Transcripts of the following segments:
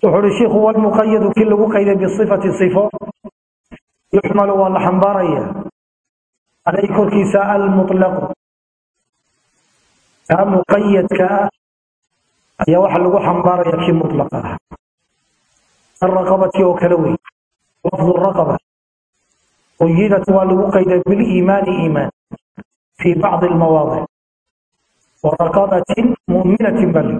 wuxuu uhi shiikhu walmuqayadu kii lagu qayday bisifati sifo yuxmalu waa la xambaaraya. Calay korkiisa almutlaqu. Kaa muqayadka ah ayaa waxa lagu xambaaraya kii mutlaqa ah. Alraqabati oo kale wey. Lafdu raqaba. Quyidat waa lagu qayday biliimaani iimaan fii bacdi almawaadic waraqabatin mu'minatin baa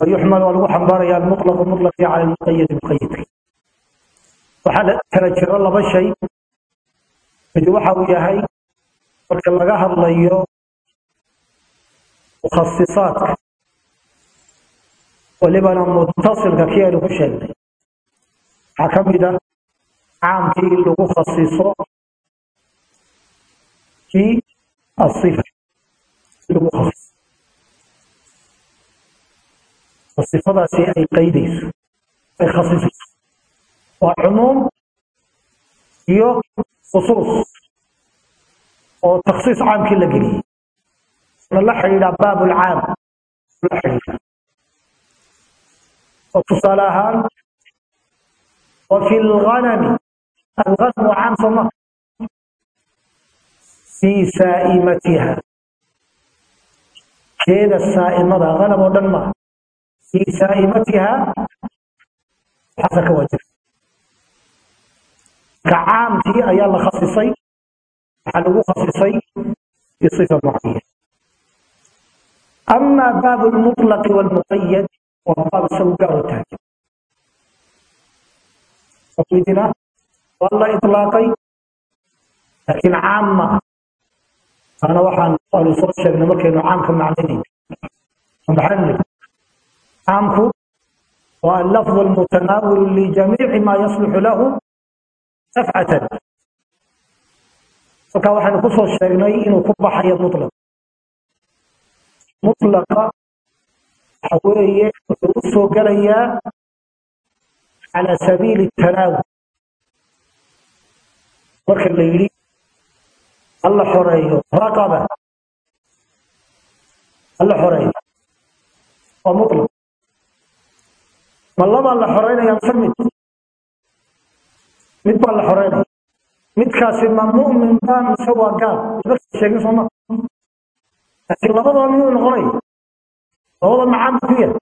lii fayuxmal waa lagu xambaaraya almutlaqu mutlaqi cala almuqayadi muqayadka waxaa kala jiro laba shay. Mid waxa uu yahay marka laga hadlayo mukhasisaadka walibana mutasilka kii aynu ku sheegnay. Waxaa ka mid ah caamkii lagu khasiso kii asifa lagu khasiso oo sifadaasi ay qaydayso ay khasisayso waa cumuum iyo khusuus oo takhsiis caamkii la geliyey na la xidhiidha baab ulcaam la xidhiidha oo tusaale ahaan وفي الغنم الغنم عام صمت في سائمتها كذا السائمة غنم ودنما fii shaaimatihaa waxaasa ka waajibay kacaamkii ayaa la khasisay waxaa lagu khasisay bisifa mucayan ama baabu lmutlaqi walmuqayad waa baab isagu gaar u tahay maqlidina waa la itlaaqay laakiin caam maaha taana waxaan aanu soo sheegnay markaynu caamka macnaynayna maxaa nidhi caamku waa alafظ اlmutanaawil ljamiici ma yaslixu lahu nafcatan halkaa waxaynu ku soo sheegnay inuu ku baxayo mulaq mulaqa waxa weeye wuxuu u soo gelayaa cala sabiili tanaawul marka la yidhi alla xoreeyo? Raqaba. Alla xoreeyo? Waa mulaq ma labaa la xoreynaya mise mid mid baa la xoreynaya midkaasi ma mu'min baa mise waa gaal. Marka sheegin sooma laakiin labadaba miyuu noqonaya labada macaan ku yahay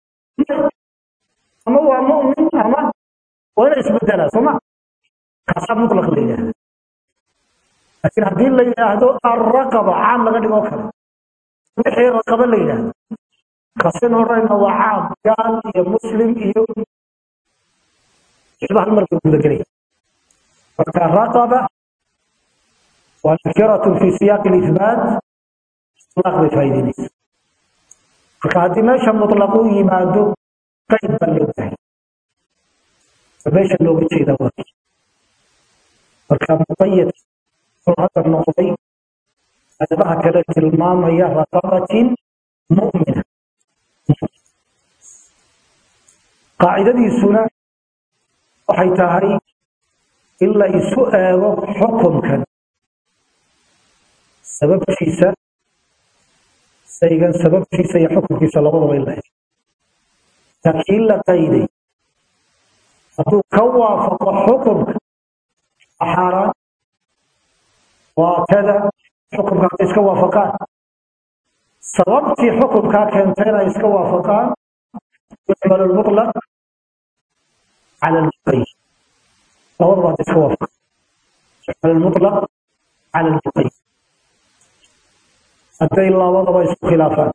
ama waa mu'min ama waa inay isbedelaa sooma kaasaa mutlaq la yidhahda laakiin haddii la yidhaahdo alraqaba caam laga dhigoo kale. Wixii raqaba la yidhaahdo kasin horeyna waa caam gaal iyo muslim iyo waxba hal marka gudagelaya marka raqaba waa nakiratun fi siyaaqi lithbaat iطlaaq bay faa'iideynaysa marka haddii meesha mutlaq u yimaado qayb baa loo bahay meesha looga jeeda waa marka muqayad hadda noqday adabaha kale tilmaamaya raqabatin mu'mina qaacidadiisuna waxay tahay in la isu eego xukunkan. Sababtiisa saygan sababtiisa iyo xukunkiisa labadaba in la la qayday hadduu ka waafaqo xukunka xaaraan waa kada xukunka hadday iska waafaqaan. Sababtii xukunkaa keentayna iska waafaqaan yuxmal lmutlaq على المقيد فوضع اسكا وافق يحمل المطلق على المقيد حتى إلا وضع اسكا خلافات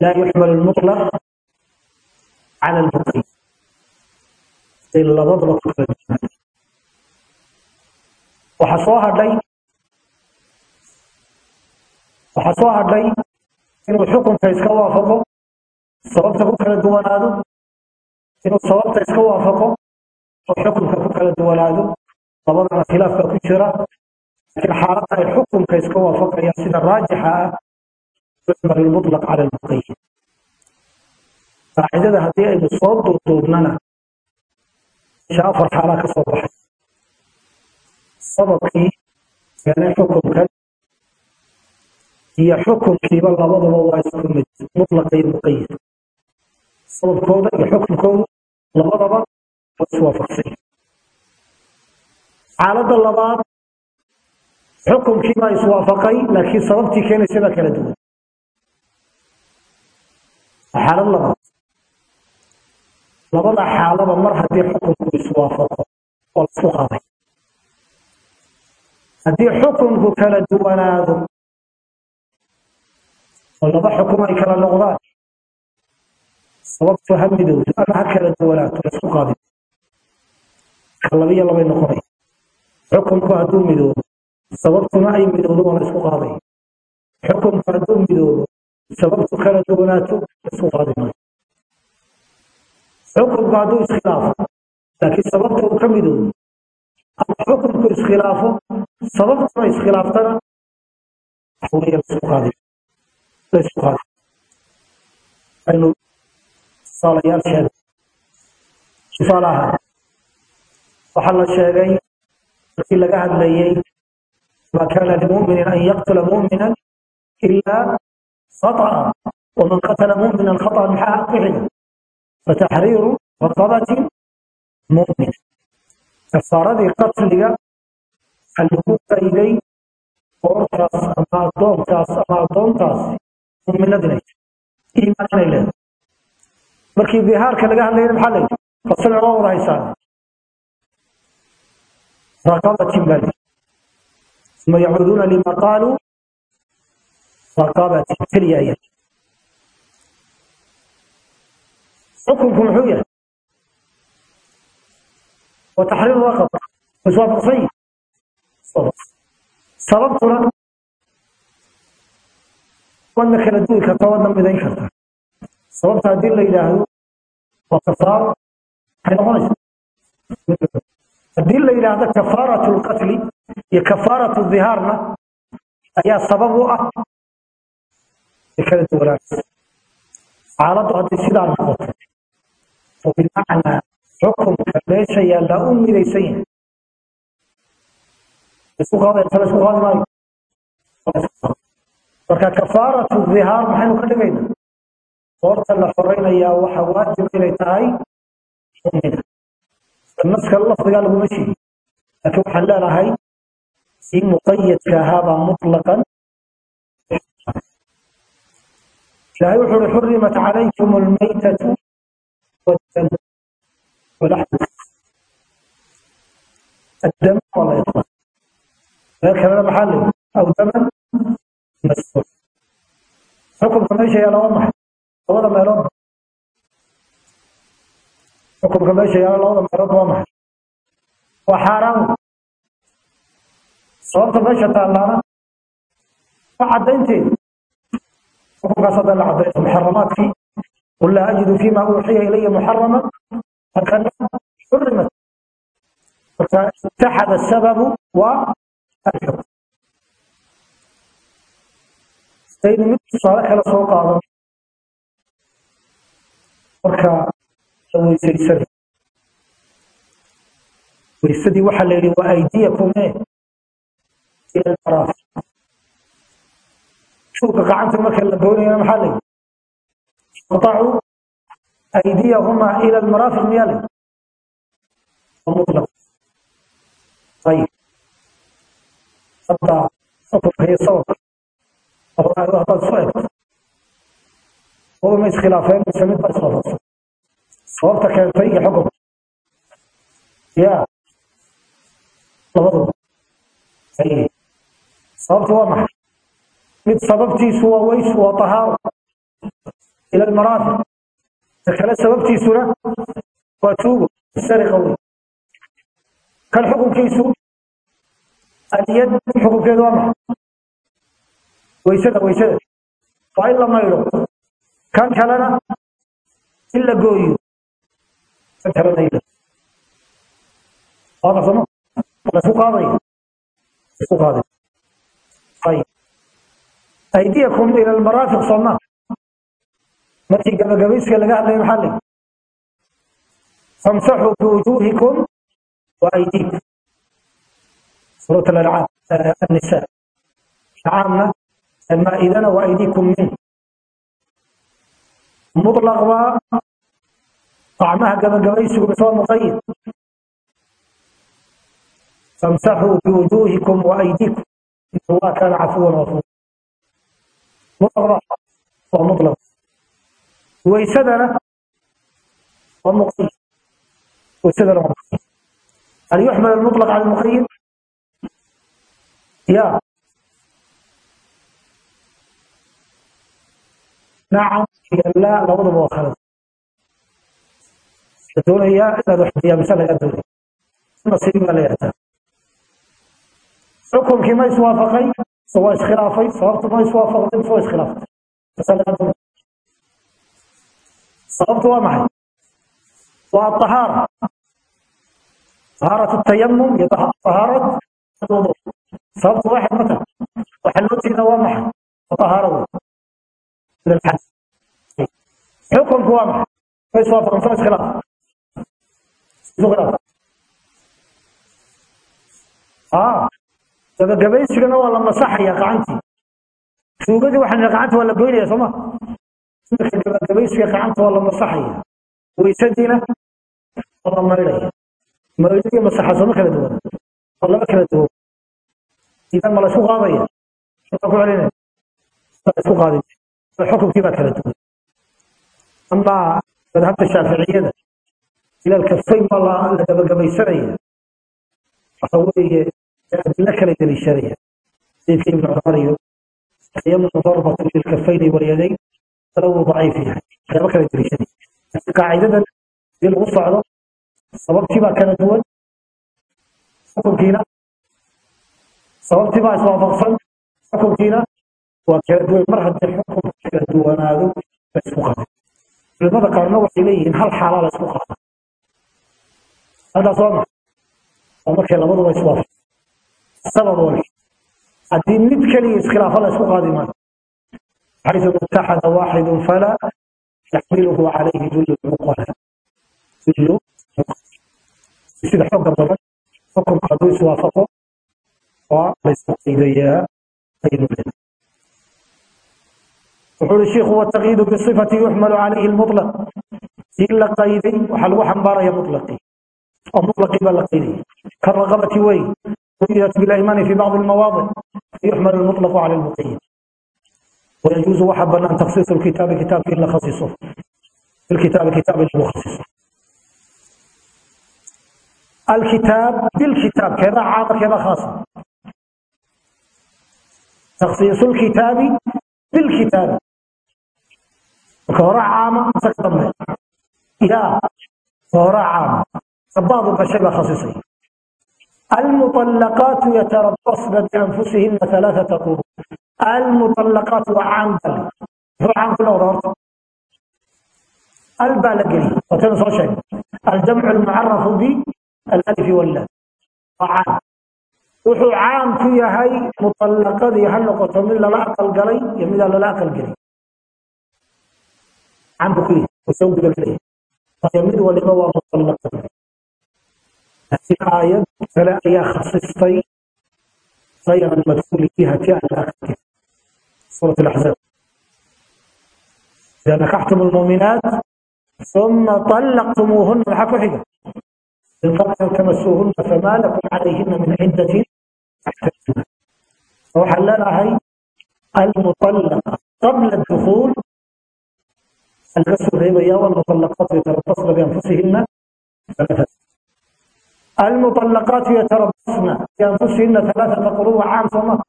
لا يحمل المطلق على المقيد إلا وضع خلافات waxaa soo hadhay waxaa soo hadhay inuu xukunka iska waafaqo sababta ku kala duwanaado inuu sababta iska waafaqo oo xukunka ku kala duwanaado labadana khilaaf baa ku jira. Laakiin xaaladda ay xukunka iska waafaqayaan sida raajixa ah yuxmar ilmutlaq cala almuqayid qaacidada haddii aynu soo duuduubnana isha afar xaalaa ka soo baxay. Sababkii keenay xukunkan iyo xukunkiiba labadaba waa isku mid mutlaqa iyo muqayid sababkooda iyo xukunkoodu labadaba waa xaaladda labaad xukunkii baa iswaafaqay laakiin sababtii keenaysa baa kala duwan. Waa xaalad labaad labada xaalaba mar haddii xukunku iswaafaqo oo la isku qaaday. Haddii xukunku kala duwanaado oo laba xukum ay kala noqdaan sababtu ha midowdo ama ha kala duwanaato isku qaadin labiyo labay noqonaya xukunku hadduu midoobo sababtuna ay midowdo waa isku qaaday. Xukunku hadduu midoobo sababtu kala duwanaato isku qaadi maayo. Xukunku hadduu iskhilaafo laakiin sababta uu ka midoobo ama xukunku iskhilaafo sababtuna iskhilaaftana waxa weeye la isku qaadi. La isku qaadi aynu tusaalayaal sheegay tusaale ahaan waxaa la sheegay markii laga hadlayey ma kana limuminin an yaqtula muminan ila khaطأa waman qatala muminan khaطأa maxaa ku xiga fataxriiru raqabatin mumin kafaaradii qatliga waxaa lagu qayday qoortaas ama addoonkaas ama addoontaas muminad inay iimaan inay leedahay markii dihaarka laga hadlayna maxaa la yidhi fasal loo wada haysaan raqabatin baa lii uma yacuuduuna lima qaaluu raqabatin keliya aya xukunku muxuu yahay? Wa taxriiru raqaba iswaafaqsan yihi sababtuna wadna kala duwi karta wadna midayn karta. Sababta haddii la yidhaahdo la yidhaahdo kafaaratu lqatli iyo kafaaratu dhihaarna ayaa sabab u ah ay kala duwanaanaysa xaaladdu haddii sidaa noqoto oo bimacnaa xukunka meesha yaallaa u midaysan yahay isku qaadaya tala isku qaadi maayo marka kafaaratu dhihaar maxaynu ka dhigaynaa qoorta la xoraynayaa waxa waajib inay tahay mumina naska lafdigaa laguma sheegi laakiin waxaan leenahay si muqayadka ahaabaa mutlaqan ilaahay wuxuu uhi xurimat calaykum almaytatu والدم ولحم الدم ولا يطلق ذلك هذا محل أو دما مسفوح حكم كما شيء على labada meelood. Xukunka meesha yaalla labada meelood waa maxay? Waa xaaraan. Sababta meesha taallaana waa caddaynteeda xukunkaas hadda la caddayto muxaramaadkii qul laa ajidu fiima uuxiya ilaya muxaraman markana xurimat marka itaxada sababu waa alxukm aynu mid tusaale kale soo qaadano marka weysaysada weysadii waxaa la yidhi waa aydiyakum e shuuka gacanta marka la goynayana maxaa la yidhi iqtacuu aydiyahuma ila almaraafiq miyaa la yidhi ayib hadda safarka iyo sawarka haddaad soo egto ma iskhilaafeen mise mid ba iswaafaqsan sababta keentay iyo xukunka ya labaduba sababta waa maxay mid sababtiisu waa ways waa tahaaro ila almaraafiq ta kale sababtiisuna waa tuugo sariqa wey kan xukunkiisu aliyad xukunkeedu waa maxay waysada waysada waa in la maydho kan kalena in la gooyo. Aydiyakum ila almaraafiq soomaa markii gabagabayska laga hadlaya maxaa lay famsaxuu biwujuuhikum wa aydiikum suurat almaa'idana wa aydiikum mutlaq baa gacmaha gabagabaysigu mise waa muqayid famsaxuu biwujuuhikum waaydiikum in allah kaana cafuwan gafuura mutlaq waa mutlaq waysadana waa muqayid waysadana waa muqayid hal yuxmal almutlaq cala almuqayid ya nacam iyo laa labadaba waa khalad la doonayaa inaad wax diyaabisa laga doonaya nasiib baa la yahdaa xukunkii ma iswaafaqay mise waa iskhilaafay sababtu ma iswaafaqday mise waa iskhilaaftay tasaa laga doonaya sababtu waa maxay waa ahaara طهارة التيمم هي طهارة الوضوء صبت واحد متى وحلوتي نوامح وطهارة xukunku waa maxay waa fahamsan khilaaf khilaaf ah gabagabaysigana waa la masaxaya gacantii tuugadii waxaan gacanta waa la goynaya sooma marka gabagabaysiga gacanta waa la masaxaya weysadiina waa la marinaya maridii masaxa sooma kala duwan waa laba kala duwan idan ma la isku qaadaya ku celinaya isku qaadaya xukunkii baa kala duwan amaa madhabta shaaficiyada ila alkafayn baa la gabagabaysanaya waxa weeye adilo kala deliishanaya sayidka ibn cumar iyo tayammum darbatan lilkafayni walyadayn talawu daciif yahay waxyaaba kala deliishanaya qaacidadan haddii lagu socdo sababtii baa kala duwan xukunkiina sababtii baa iswaafaqsan xukunkiina waa kala duwan mar haddii xukunku kala duwanaado la isku qaada culimada qaarna waxay leeyihiin hal xaalaa la isku qaada haddaas waa maxay waa markay labaduba iswaafaqsan sabab wali haddii mid keliya iskhilaafa la isku qaadi maayo حيث اتحد واحد فلا يحمله عليه جل العقلاء جل sida xooga badan xukunka hadduu iswaafaqo waa la isku qaydayaa aynu leedahay wuxuu uri sheikhu wataqiidu bisifati yuxmalu calayhi lmutlaq in la qayday waxaa lagu xambaaraya mutlaqii oo mutlaqii baa la qaydaya karaqabati wey قيدت بالأيمان في بعض المواضع يحمل المطلق على المقيد ويجوز وحبا أن تخصيص الكتاب كتاب إلا خصيصه الكتاب كتاب إلا خصيصه الكتاب بالكتاب كذا عام كذا خاص تخصيص الكتاب بالكتاب وكورا عام تقدم يا كورا عام بعض الشيء خصيصي المطلقات يتربصن بأنفسهن ثلاثة قروء المطلقات وعام بل هو عام كله ورارته البالغين وتنصر شيء الجمع المعرف به الألف واللام وعام wuxuu caam ku yahay muطallaqadii ha noqoto mid lala aqal galay iyo mid aan lala aqal gelin caamku ku yahay oo soo gudagelaya waayo mid waliba waa muطallaqad laakiin aayad kale ayaa khasistay غير المدخول فيها جاء الآخر سورة الأحزاب إذا نكحتم المؤمنات ثم طلقتموهن الحق حجة إن قبل تمسوهن فما لكم عليهن من عدة تحتجون وحللها هي المطلقة قبل الدخول الرسول هي والمطلقات يتربصن بأنفسهن ثلاثة المطلقات يتربصن بأنفسهن ثلاثة قروء عام صمت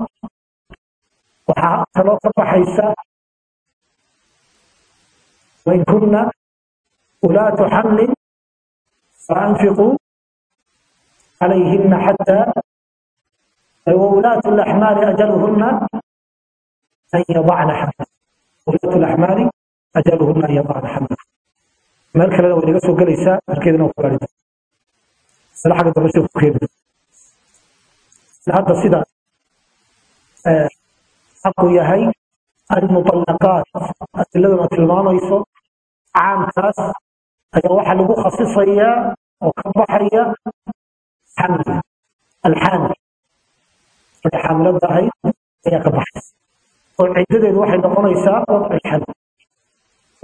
وحتى لو حيسا وإن كنا أولاة حمل فأنفقوا عليهن حتى وولاة الأحمال أجلهن أن يضعن حملا ولاة الأحمال ajaabahuna an yadaca xamla meel kalena way naga soo gelaysaa arkeedana waa ku gaari sala xagga dambe sheekhu keeni hadda sida xaqu yahay almuطallaqaat asiladan tilmaamayso caamkaas ayaa waxaa lagu khasisayaa oo ka baxaya xamli alxaamil ay xaamilada ahayd ayaa ka baxaysa oo ciddadeedu waxay noqonaysaa wadci xamli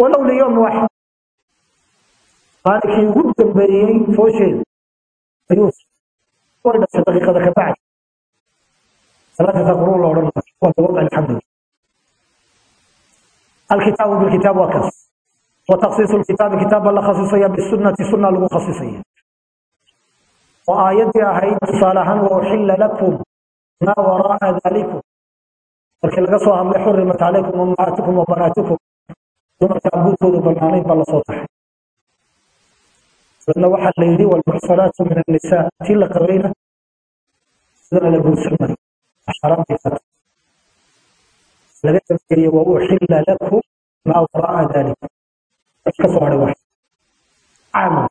walow liyoom waaxid maalinkii ugu dambeeyey foosheeda ayuu way dhashay daqiiqada ka bacdi. Salaatata quruu la odhan waa sabab alxamdulillah alkitaabu bilkitaab waa kaas. Wa takhsiisu lkitaabi kitaabba la khasisaya bisunnati sunna lagu khasisaya oo aayaddii ahayd tusaale ahaan wa uxilla lakum maa waraa'a dalikum markii laga soo hadlay xurimat calaykum ummahaatikum wa banaatikum dumarka abuurkooda banaanayn baa la soo taxay dabadna waxaa la yidhi walmuxsanaatu min annisaa tii la qabayna sidaan la guursanay. Xaaraantay laga dambeeye wa uxilla lakum maa waraa dalik wax ka soo hadhay wax caama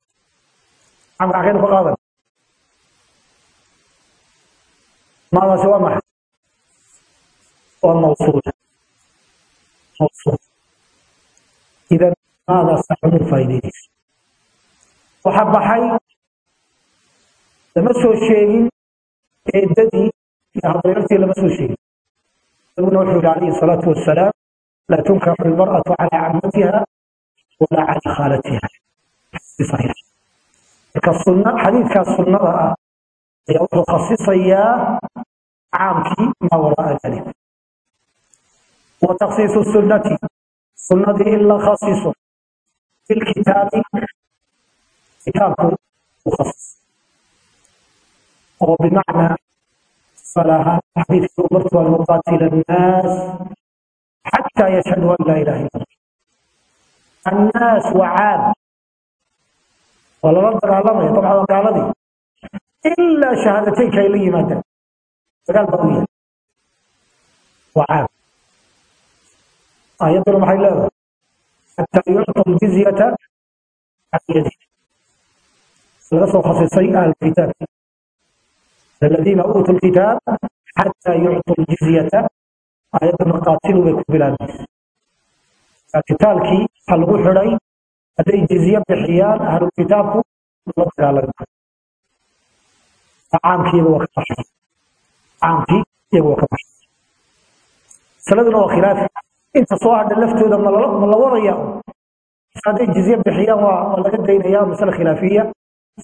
caamka xageynu ka qaadan. Maadaasi waa maxay? Waa mawsuula mawsuula waxa baxay lama soo sheegin eedadii iyo habareertii lama soo sheegin isaguna wuxuu yidhi calayhi salaatu wasalaam laa tunkaxu lmar'atu calaa cammatiha walaa calaa khaalatiha marka sunna xadiidkaas sunnada ah ayaa wuxuu khasisayaa caamkii maa waraa dalik wa takhsiisu sunnati sunnadii in la khasiso bilkitaabi kitaabku u khasiso oo bimacnaa tusaale ahaan umartu an uqaatila annaas xataa yashhadu an laa ilaha illa annaas waa caam waa lala dagaalamaya dabcan waa ilaa shahaadateynka ay la yimaadaan dagaal baa u caam ayaduna maxay leedahay xataa yuctu ljizyata laga soo khasisay ahlulkitaabka aladiina uutuu lkitaab xataa yuctu ljizyata ayaduna qaatilu bay ku bilaabmaysa kitaalkii waxaa lagu xidhay hadday jizye bixiyaan ahlulkitaabku la dagaalami caamkii waa ka baxay caamkii iyaga waa ka baxay masaladuna waa khilaafi انت صواعد اللفتو ده من الله وريا هذه الجزية بحيان ولا قد ايام مسألة خلافية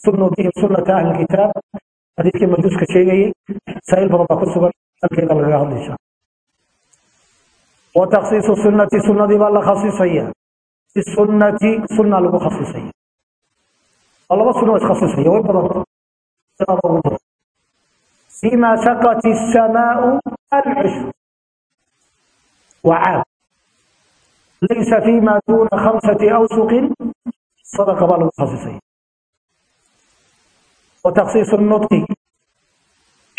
سنوا بهم سنة أهل الكتاب xadiidkii majuuska sheegayey saa'il badan baa ku sugan halkeeda lagaga hadla insha wa takhsiisu sunnati sunnadii baa la khasisaya bisunnati sunna lagu khasisaya waa laba sunna iskhasisaya way badan sidaada ugu badan فيما سقت السماء العشر laysa fi ma duuna hamsati awsuqin sadaqa baa lagu khasisay wa takhsiisu nudqi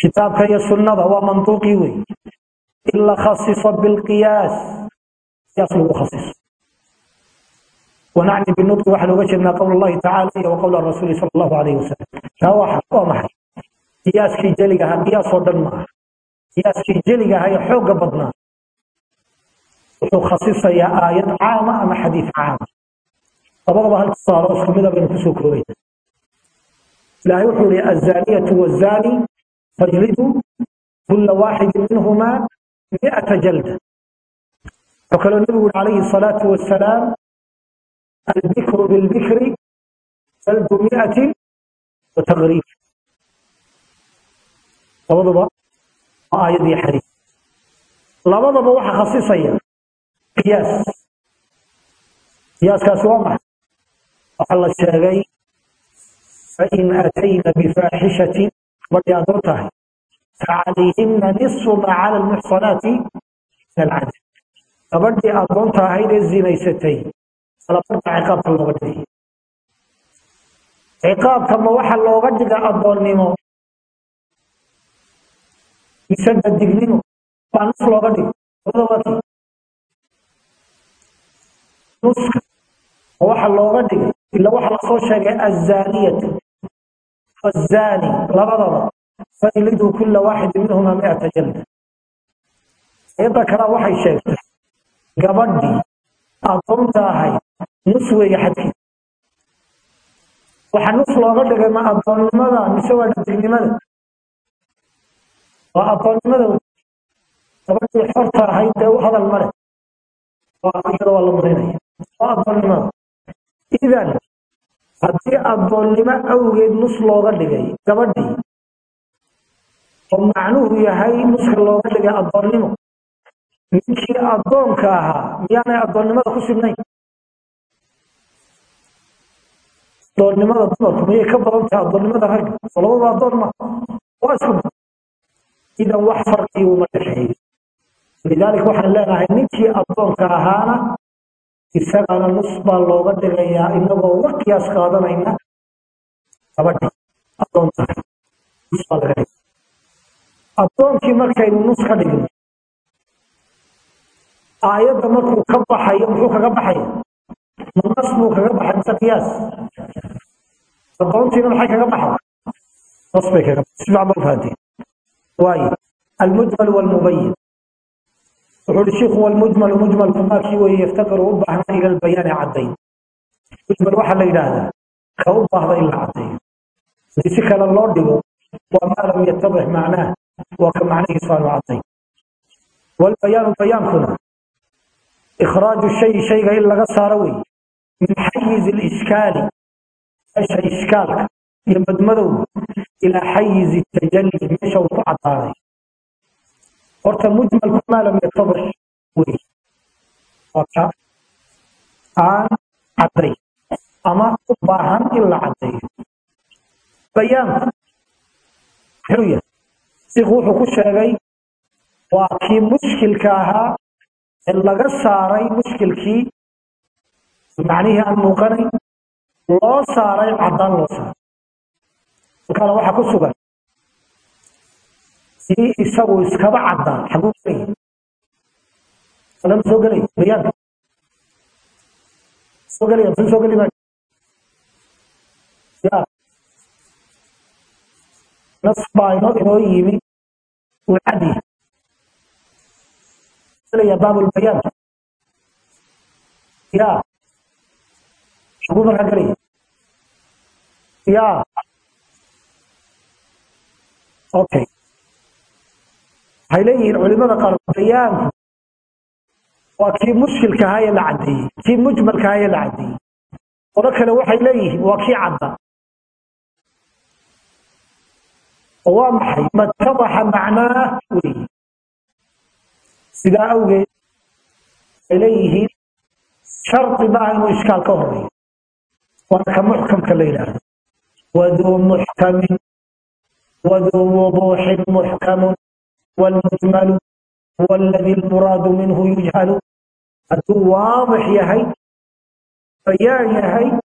kitaabka iyo sunnada waa mantuuqii wey in la khasisa bilqiyaas qiyaas lagu khasiso wanacni binudqi waxaan uga jeednaa qowl allahi tacaala iyo wa qowla rasuuli sala allahu calayhi wasalam taa waxa waa maxay qiyaaskii jeligaha qiyaas oo dhan maaha qiyaaskii jeligaha ee xoogga badnaa wuxuu khasisayaa aayad caama ah ama xadiid caama labadaba hal tusaalo isku mid ah abaynu ku soo koobay ilaahay wuxuu yihi azaaniyatu wazaani fajlidu kulla waaxidin minhumaa mi'ata jalda. Wuxuu kaloo nebigu yihi calayhi salaatu wasalaam albikru bilbikri salbu mi'atin wa taqriib. Labaduba aayad iyo xadiid labadaba waxa khasisaya qiyaas qiyaaskaasi waa maxay waxaa la sheegay fain aatayna bifaaxishatin gabadhii aad u tahay facalayhina nisu maa cala almuxsanaati min alcadl gabadhii adoonta ahayd ee zinaysatay. Labarka ciqaabka looga dhigay ciqaabka ma waxa looga dhiga adoonnimo mise dadignimo baa naf looga dhigo labadaba waxa looga dhigay ila waxa la soo sheegay azaniyat fazani labadaba fajlidu kulla waahid minhuma mi'ata jalda inta kala waxay sheegtay gabadhii adoon tahay nus weeye xadkii waxa nus looga dhigay ma adoonnimada mise waa dhadignimada waa adoonnimada gabadhii xor tahay dee hadal male waa iyada waa la marinaya waa addoonnimada idan haddii addoonnimo awgeed nus looga dhigay gabadhii oo macnuhu yahay nuska looga dhigay addoonnimo ninkii addoonka ahaa miyaanay addoonnimada ku sibnayn addoonnimada dumarku miyay ka badan tahay addoonnimada ragga labadaba addoon ma waa isku mid. Idan wax farqii uma dhexeeyo. Lidaalika waxaan leenahay ninkii addoonka ahaana isagana nus baa looga dhigayaa inagoo uga qiyaas qaadanayna. Addoonkii markaynu nus ka dhigno aayadda markuu ka baxayo muxuu kaga baxaya nas buu kaga baxay mise qiyaas. Addoontiina maxay kaga baxay nas bay kaga baxay si fiican baa fahanteen waayo almujmal walmubayin wuxuu hi shiikhu walmujmalu mujmalku maakii weeye yaftaqiru u baahna ila albayaani caddayn. Mujmal waxaa la yidhaahdaa ka u baahda in la haddii si kale loo dhigo waa maa lam yatabix macnaah waa ka macnihiisu aanu caddayn. Walbayaanu bayaankuna ikhraaju shay shayga in laga saaro wey min xayiz alishkaali meesha ishkaalka iyo madmadowga ilaa xayiz tajalli meesha uu ku caddaaday horta mujmalku maa lam yatabix wey waa ka aan cadday ama u baahan in la caddeeyo bayaanku muxuu yahay wuxuu ku sheegay waa kii mushkilka ahaa ee laga saaray mushkilkii. Macnihii aan muuqanay loo saaray caddaan loo saaray. Halkaana waxaa ku sugan si isagu iskaba caddaa xaguu gelaya alama soo gelaya bayaanka. Soo gelaya inoo yimi. Uu cad ya xaguu markaa gelaya ya okay waxay leeyihiin culimada qaar bayaanku waa kii mushkilka ahaa ee la caddeeyey kii mujmalka ahaa ee la caddeeyey qodo kale waxay leeyihiin waa kii cadda. Waa maxay? Matadaxa macnaah weeye sidaa awgeed waxay leeyihiin shardi maaha inuu ishkaal ka horeeyo waana ka muxkamka la yidhaahdo. Waduu muxkamin waduu wuduuxin muxkamun والمجمل هو الذي المراد منه يجهل هدو واضح يهي بيان يهي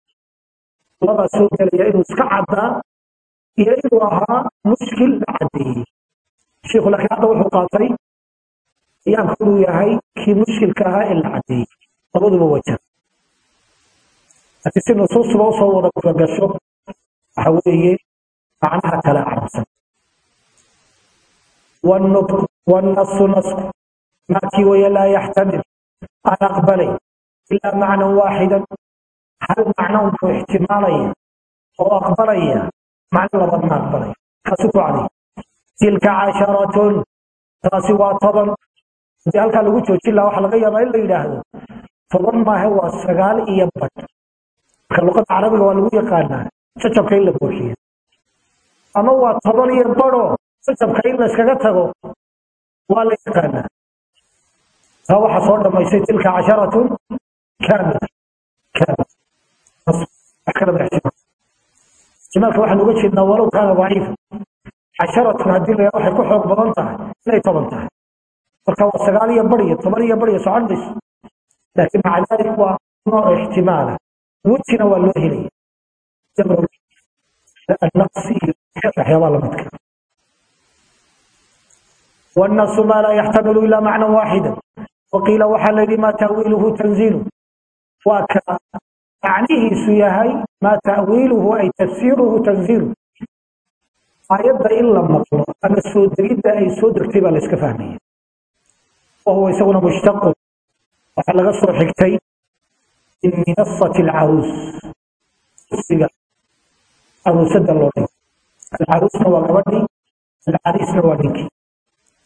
وضع سوك يأينو سكعدا يأينو أها مشكل عدي الشيخ لك هذا وحقاطي يأخذ يهي كي مشكل كها إلا عدي طبعا بوجه أتسي نصوص بوصة وضع كفقشو حوالي معناها كلا عرسا والنطق والنص نص ماتي ويا لا يحتمل أن أقبلي إلا معنى واحدا هل معنى احتمالي أو أقبلي معنى لبض ما أقبلي خسكوا عليه تلك عشرة تاسوا طبعا دي هلك لو جوجي لا waxa laga yaabaa in la yiraahdo toban maahe waa sagaal iyo badh marka luqada carabiga waa lagu yaqaanaa jajabka in la buuxiyo ama waa toban iyo badho sabka in la iskaga tago waa la yaqaanaa taa waxaa soo dhamaysay tilka casharatun kaamil kaamil isticmaalka waxaan uga jeednaa walow kaana daciifa casharatun haddii la waxay ku xoog badan tahay inay toban tahay. Marka waa sagaal iyo bar iyo toban iyo bar iyo socon mayso laakiin maca daalik waa nooc ixtimaala wejina waa loo helaya jamru naqsi iyo waxyaabaa la midka. والنص ما لا يحتمل إلا معنى واحدا وقيل وحل لما تأويله تنزيل وك معنيه سيهي ما تأويله أي تفسيره تنزيل آيات إلا مطلع أنا السودريد أي سودر كتبا لإسكفاهمية وهو يسوون مشتق وحل غصر حكتي من منصة العروس عروسة الله العروس هو قبضي العريس هو دينكي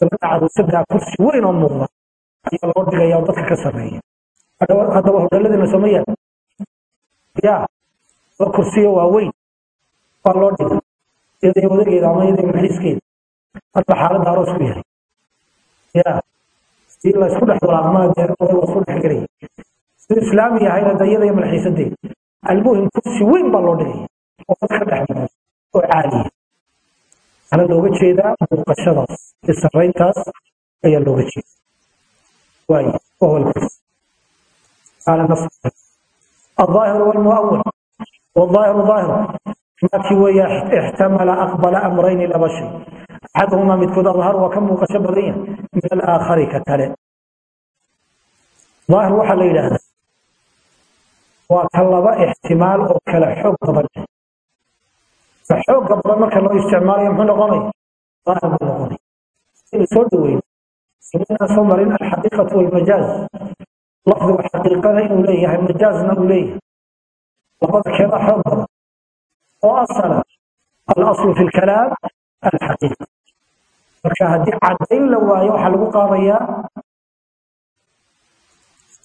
gabadha caruusadaa kursi weyn oo muuqda. Ayaa loo dhigaya oo dadka ka sarreeya haddaba hodhaladina sooma yaal ya oo kursiyo waaweyn baa loo dhiga iyada wadageeda ama iyada maxiskeeda marka xaaladda aroos ku yahay. Ya si la isku dhex walaaqmaa dee oday waa dhex gelaya siduu islaami yahayna de iyada iyo malxiisadeeda almuhim kursi weyn baa loo dhigaya oo dad ka dhex badan oo caaliya waxaana looga jeedaa muuqashadaas iyo sarrayntaas ayaa looga jeeda waayo wahuwa alkursi قال نص الظاهر والمؤول والظاهر ظاهر xooga badan marka loo isticmaalayo muxuu noqonaya qaal buu noqonaya sida soo dhaweyna inaan soo marin alxaqiiqatu walmajaaz. Lafdiga xaqiiqada inuu leeyahay majaazna uu leeyahay. Labada keedaa xoog badan. Oo asala alaslu fi lkalaam alxaqiiqa. Marka haddii caddayn la waayo waxaa lagu qaadayaa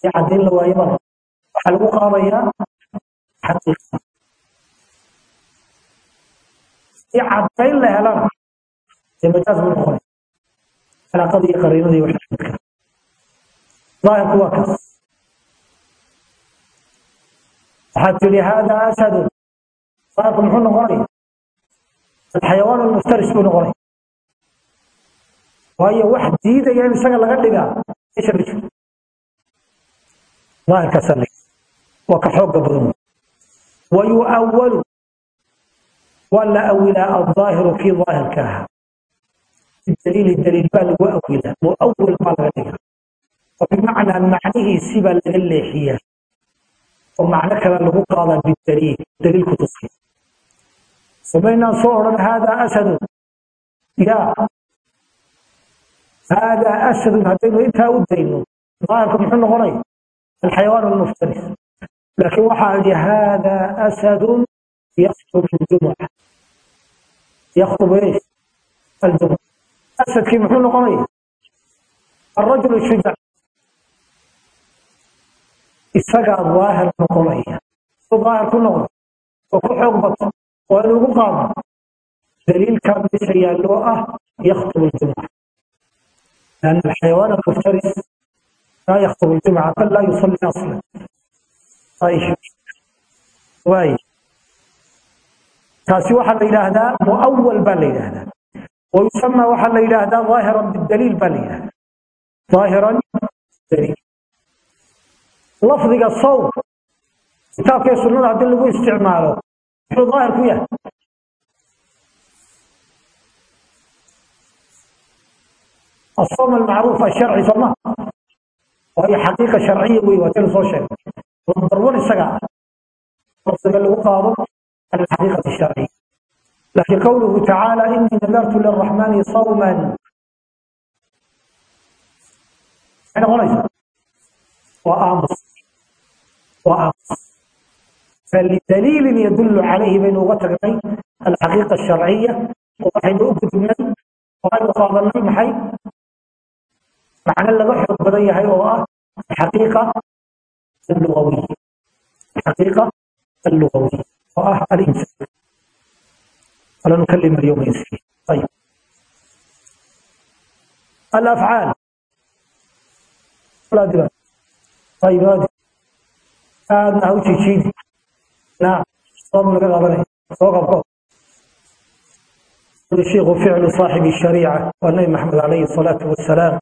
haddii caddayn la waayo waxaa lagu qaadayaa xaqiiqa. si cadayn la helana dee majaas noqonay alaaqada iyo qariinada iyo daahirku waa kaas. Waxaad tiri hada asadu daahirku muxuu noqonaya xayawaan muftaris buu noqonay. Waayo wax diidaya in isaga laga dhigaa meesha ma jiro daahirkaasaa waa ka xoogga badan. Wa waa la awilaa aaahiru kii aahirka ahaa daliili daliil baa lagu awilaa muawil baa laga dhigaa oo bimacnaa macnihiisibaa laga leexiyaa oo macno kale lagu qaadaa bidaliil daliil ku samaynaan soo odhan haadaa asadun yaa haadaa asadun haddaynu intaa u dayno daahirka muxuu noqonaya alxayawaan almuftaris laakiin waxaa idhi haadaa asadun يخطب الجمعة يخطب ايش؟ الجمعة أسد كيف حن غني الرجل الشجاع isagaa daahir noqonaya u daahir ku noqdo oo ku xoog bato oo in ugu qaado daliilkaa meesha yaalloo ah yakhطب الجمعة لأن الحيوان المفترس لا يخطب الجمعة بل لا يصلي أصلا طيب واي taasi waxaa la yidhaahdaa muawal baa la yidhaahdaa wayusama waxaa la yidhaahdaa ظaahiran bidaliil baa la yidhahdaa ظaahiran daliil lafdiga sow kitaabka iyo sunnada haddii lagu isticmaalo muxuu daahir ku yahay الصوم المعروف الشرعي صوما وهي حقيقة شرعية وي وتلو سو شيء والضروري سقع لفظ اللي قاضي الحقيقة الشرعية لكن قوله تعالى إني نذرت للرحمن صوما أنا غلط وآمس وآمس فلدليل يدل عليه بين وترمي الحقيقة الشرعية وحين أكد من وحين قاضي محي معنى اللي بحر بدي هاي هو الحقيقة اللغوية الحقيقة اللغوية وآه الإنسان ولا نكلم اليوم إنسان طيب الأفعال لا دلوقتي طيب هذه هذا هو شيء شيء نعم صوم لك غبنه صوم قبقه الشيخ فعل صاحب الشريعة والنبي محمد عليه الصلاة والسلام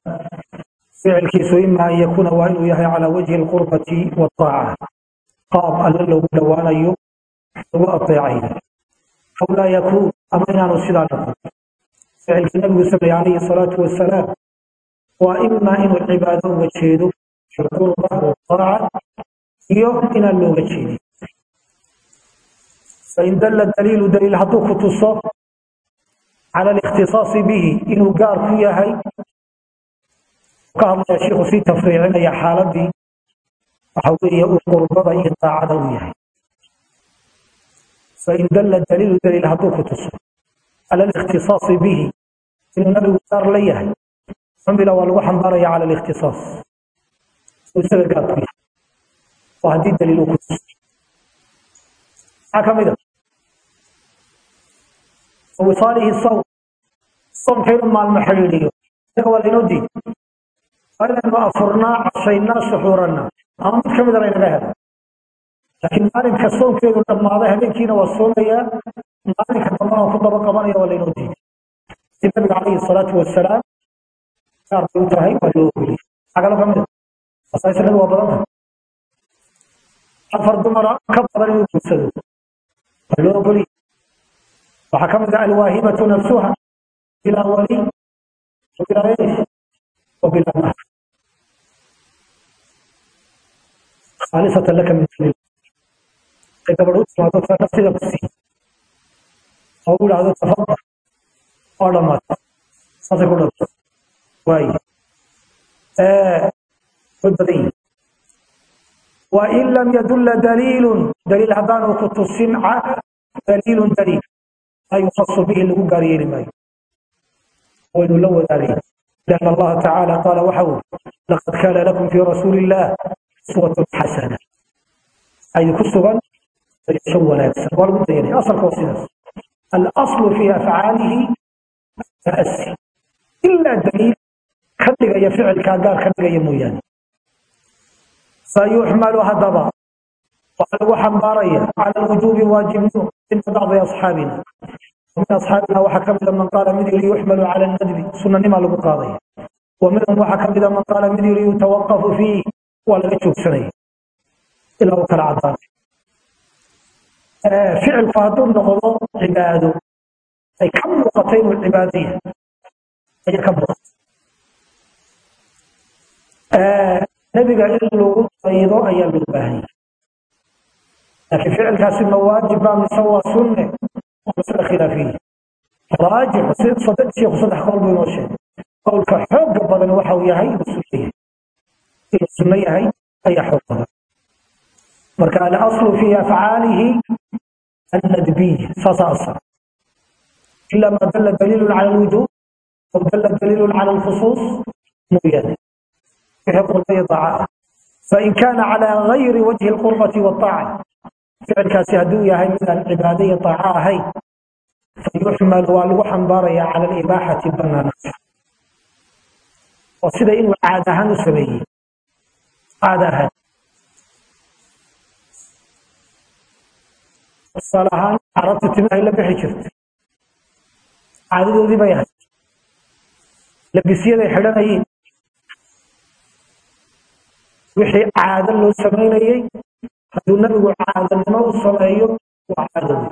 فعل كيس إما أن يكون وإنه يهي على وجه القربة والطاعة قام أن له دوانا lagu aeecay aw laa yakuun ama inaanu sidaa noqon ficilkii nabigu sameeye calayhi salaatu wasalaam waa imaa inuu cibaado uga jeedo shukuur bahru iyo inaan looga jeedin fain dalla daliilu daliil hadduu ku tuso cala alikhtisaasi bihi inuu gaar ku yahay. Ka hadlaya shiiku sii tafriicinaya xaaladii waxa weeye uu qurbada iyo daacada u yahay fain dalla daliilu daliil hadduu ku tuso cala alikhtisaasi bihi inuu nabigu gaar la yahay xumila waa lagu xambaaraya cala alikhtisaas isaga gaar ku yahay oo haddii daliil uu ku tuso maxaa ka mid a wisaalihi sawm soomka inuu maalmo xidhiidhiyo isaga waa laynoo diiday waa inaynu afurnaa cashaynaa suxuuranna ama mid ka mida laynaga helo laakiin maalinka soomkeedu dhammaaday habeenkiina waa soomayaa maalinka dambana ku daba qabanaya waa laynoo diiday. Si nabiga calayhi salaatu wasalaam gaar bay u tahay waa loo ogoliyey maxaa kaloo ka mid a asaaisanadu waa badan tahay. Afar dumara ka badan inuu guursado waa loo ogoliyey waxaa ka mid ah alwaahibatu nafsuha bilaa waliy wabilaa eesh wabilaa mahar khaalisatan laka min dunil ay gabadh u timaado taa nafsida ku sii oo u idhaahdo tafadal oo dhammaata saasay ku dhanto waaye way badan yihin wain lam yadulla daliilun daliil haddaanu ku tusin daliilun daliil لا يخص به لغو غاريين ماي وإنه لو ذلك لأن الله تعالى قال وحو لقد كان لكم في رسول الله أسوة حسنة أي كسبا يسوى نفسا والبد يعني أصل كوسينس الأصل في أفعاله تأسي إلا دليل خدق يفعل كاقار خدق يمويان فيحمل هدبا وقال وحنباريا على الوجوب واجبه عند بعض أصحابنا ومن أصحابنا وحكم من قال مدير يحمل على الندب سنة نما لقاضية ومنهم وحكم من قال مدير يتوقف فيه ولا يشوف سنة إلا وكال عطان Eh, ficilku hadduu noqdo cibaado ay ka muuqato inuu cibaado yahay. Ayaa ka muuqata eh, nebiga in lagu daydo ayaa loo baahan yahay. Laakiin ficilkaasi ma waajib baa mise waa sunne? Masala khilaafiya raajix saddex sheekhu saddex qowl buu inoo sheegay. Qowlka xooga badan waxa uu yahay inuu sunno yahay. Inuu sunno yahay ayaa xoog badan marka alslu fi afcaalihi annadbiya saasa asal ila ma dala daliilun cala alwujuub aw dala daliilun cala alkhusuus fain kaana cala gayri wajhi alqurbati waaaaca ficilkaasi hadduu yahay midaan cibaado iyo daaca ahayn fayuxmal waa lagu xambaaraya cala alibaaxati banaanaanta oo sida inuu caad ahaan u sameeyey caad ahaan tusaale ahaan carabta timahay la bixi jirta caadadoodii bay ahayd. Labisyaday xidhanayeen wixii caado loo samaynayey hadduu nabigu caadanimo u sameeyo waa caadawi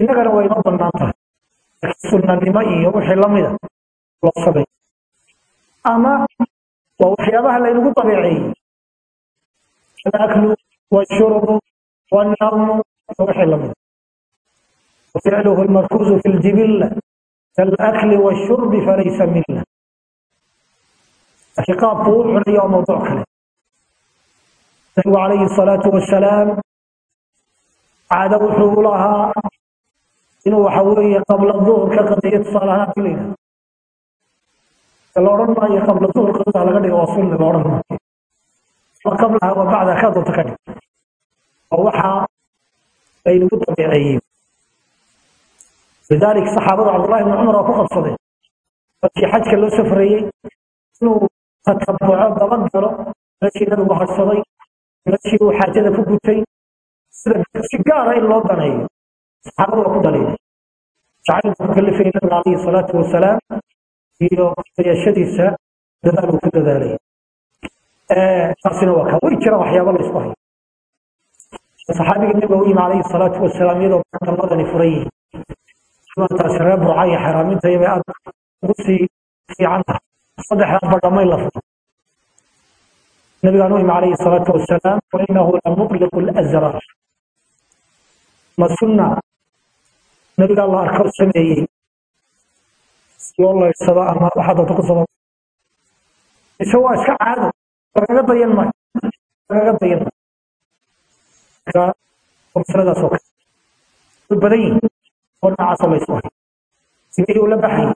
innagana way inoo bannaan tahay. Sunnanimo iyo wixii lamida loo sameeyo. Ama waa waxyaabaha laynagu dabeeceeyey alaklu washurbu lamida وفعله المركوز في الجبلة كالأكل والشرب فليس ملة لكن قاب طول يوم موضوع كله nabigu calayhi salaatu wasalaam caado wuxuu lahaa inuu waxa weeye qabla duhur ka qadiyo tusaale ahaan hadii la yidhahdo la odhan maayo qabla duhur qadaha laga dhigo ka laynagu dabeeceeyey lidalik saxaabada cabdullahi ibni cumar waa ku qabsadeen markii xajka loo safreeyey inuu tatabuco dabagalo meeshii nabigu hadhsaday meeshii uu xaajada ku gutay sida si gaara in loo daneeyo. Saxaabada waa ku dhaliilay jacayl ku kalifayay nabiga calayhi salaatu wasalaam iyo dayashadiisa dadaal uu ku dadaalay. Taasina waa kaa way jiraan waxyaaba la hayo saxaabiga nabiga u yimi calayhi salaatu wasalaam iyadoo bartamadani furan yihiin taasi reer iyo xaraaminta iyabay aad ugu sii fiican tahay. Saddexdaa badhamay la furo nabigaan u imi calayhi salaatu wasalaam wainahu lamutliqu lazrar ma sunna. Nabigaa la arko sameeyey. Loo laydsado ama waxaa doonta ku sabab mise waa iska caado. Lagaga dayan maayo lagaga dayan maayo marka masaladaas oo kale way badan yihiin oo noocaasoo laysku hayo. Sibihii uu la baxayay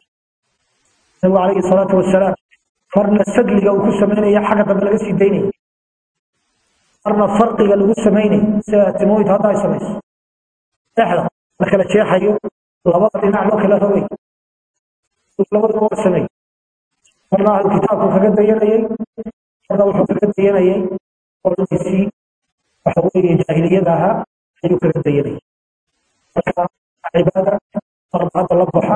nabigu calayhi salaatu wasalaam marna sadliga uu ku samaynaya xagga dambe laga sii daynaya marna farqiga lagu samaynaya sida timoid hadda ay samayso dhexda la kala jeexayo labada dhinac loo kala rogay labada loo sameey marna ahlu kitaabku kaga dayanayay marna wuxuu kaga dayanayay qoladiisii waxa weeye jaahiliyada ahaa ayuu kaga dayanayay marka cibaada marba hadda la baxa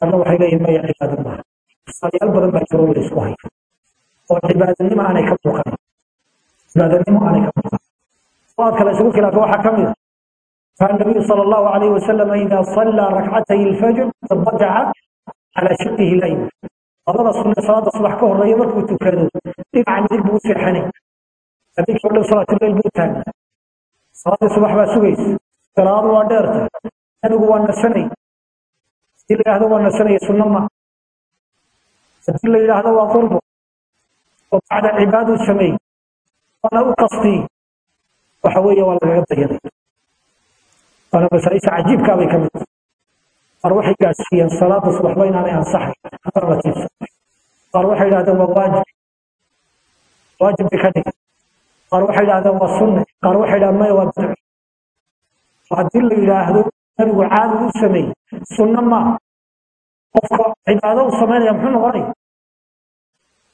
marna waxay leeyihin maya cibaada maaha tusaalayaal badan baa jiro la isku haya oo cibaadanimo aanay ka muuqan cibaadanimo aanay ka muuqan waad kale isugu khilaafay waxaa ka mid a كان النبي صلى الله عليه وسلم إذا صلى ركعتي الفجر تضجع على شقه الأيمن labada sunne salaada subax ka horeeya markuu tukado dhinaca midig buu u seexanay habeenkii o dhan salaatuleyl buu taagnaa salaadii subax baa sugaysa. Salaadu waa dheerta. Nabigu waa nasanay. Hadii la yidhahdo waa nasanaya sunno ma haddii la yidhaahdo waa qurbo oo bacda cibaaduu sameey waana u qasdiyey waxa weeye waa lagaga dayanay waana masaa'isha cajiibkaa bay ka mid tahay. Qaar waxay gaadsiiyeen salaada subaxba inaanay ansaxay. Tiibsan qaar waxay yidhahdeen waa waajib. Waajib bay ka dhigay qaar waxay yidhahdeen waa sunne qaar waxay yidhahdeen maya waa bidco haddii la yidhaahdo nabigu caadi u sameeyey. Sunno maaha qofka cibaado u samaynaya muxuu noqonaya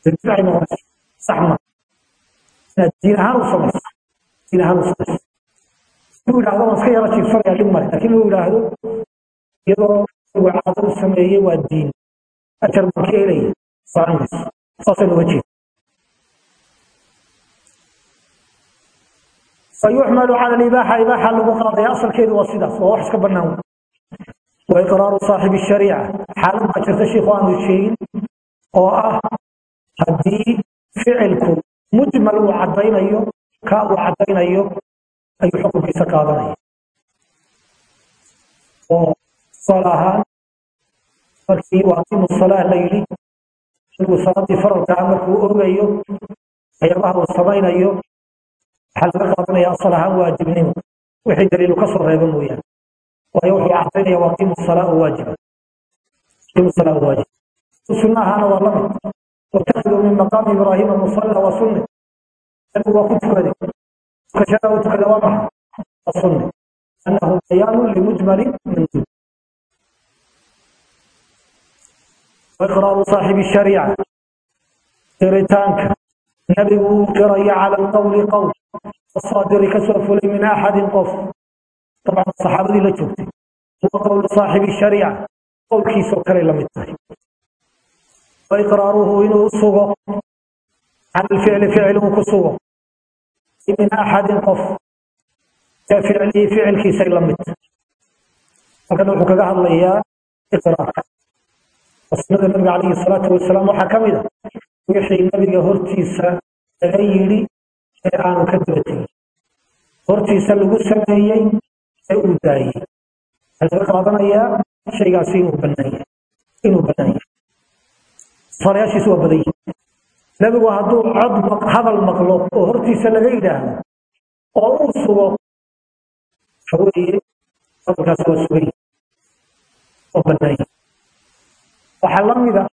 bidcay noqonaysa sax ma. Inaad diin ahaan u samayso. Diin ahaan u samayso. Inuu yidhahdo waan iska yara jiibsanaya dhib male laakiin inuu yidhaahdo iyadoo nabigu caado u sameeyey waa diin. Ajar baan ka helaya soconayso saasaynu uga jeeda فيحمل على الإباحة إباحة لغو أصل كيد وصيدة وهو حسك بناون وإقرار صاحب الشريعة حال ما جرت الشيخ عنده الشيء وآه هدي فعلكم مجمل وعدين أيو كا وعدين أيو أي حكم في سكادنا وصلاها مركي وأقيم الصلاة ليلي صلاة فرض عمرك وأرغيو أي الله والسمين أيو waxaa laga qaadanaya asal ahaan waajibnimo wixii daliilu ka soo reeba mooyaane waayo wuxuu cadaynaya waa qiimu salaa waajiba qiimu salaa waajib sunna ahaana waa lamid wattakhiduu min maqaami ibraahiima musalla wa sunne nabigu waa ku tukaday tukashada u tukada waa maxa waa sunne annahu bayaanu limujmali manduub وإقرار صاحب الشريعة قريتانك nabigu wuu jaraya cala alqowli qowl asoo diri ka fulay min axadin qof dabcan saxaabadii la joogtay huwa qowlu saaxibi shariica qowlkiisoo kale la mid tahay wa inuu u sugo can ilficli ficil uu ku sugo min axadin qof ee ficlihii ficilkiisay la mid tahay halkan wuxuu kaga hadlayaa iqraarka wa nabiga calayhi salaatu wasalaam waxaa ka mid a wixii nabiga hortiisa laga yidhi ee aanu ka daba hortiisa lagu sameeyey ee uu daayey. Waxaa laga qaadanayaa shaygaasi inuu bannaanya inuu bannaanya tusaalayaashiisu waa badan yihiin nebigu hadduu cod hadal maqlo oo hortiisa laga yidhaahdo oo uu sugo waxa weeye hadalkaasi waa sugan oo bannaanya waxaa la mida